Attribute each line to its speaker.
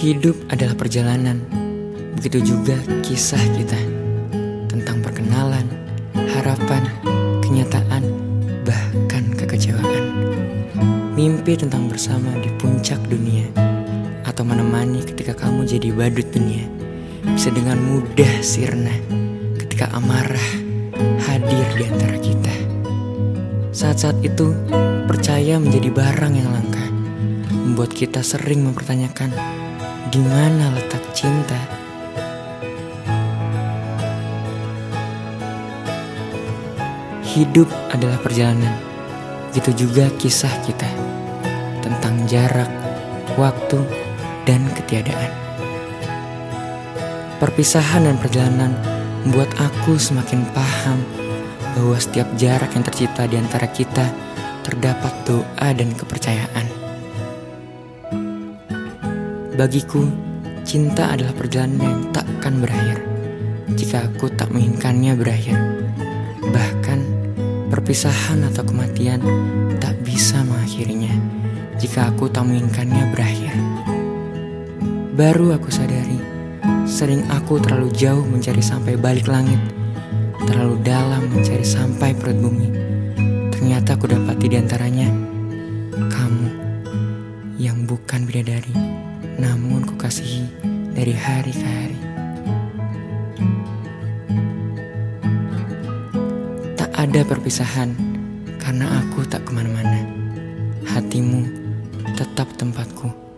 Speaker 1: Hidup adalah perjalanan, begitu juga kisah kita tentang perkenalan, harapan, kenyataan, bahkan kekecewaan. Mimpi tentang bersama di puncak dunia, atau menemani ketika kamu jadi badut dunia, bisa dengan mudah sirna ketika amarah hadir di antara kita. Saat-saat itu, percaya menjadi barang yang langka, membuat kita sering mempertanyakan di mana letak cinta. Hidup adalah perjalanan, begitu juga kisah kita tentang jarak, waktu, dan ketiadaan. Perpisahan dan perjalanan membuat aku semakin paham bahwa setiap jarak yang tercipta di antara kita terdapat doa dan kepercayaan. Bagiku, cinta adalah perjalanan yang takkan berakhir jika aku tak menginginkannya berakhir. Bahkan, perpisahan atau kematian tak bisa mengakhirinya jika aku tak menginginkannya berakhir. Baru aku sadari, sering aku terlalu jauh mencari sampai balik langit, terlalu dalam mencari sampai perut bumi. Ternyata aku dapati di antaranya kamu yang bukan bidadari, namun ku kasihi dari hari ke hari. Tak ada perpisahan karena aku tak ke mana-mana. Hatimu tetap tempatku.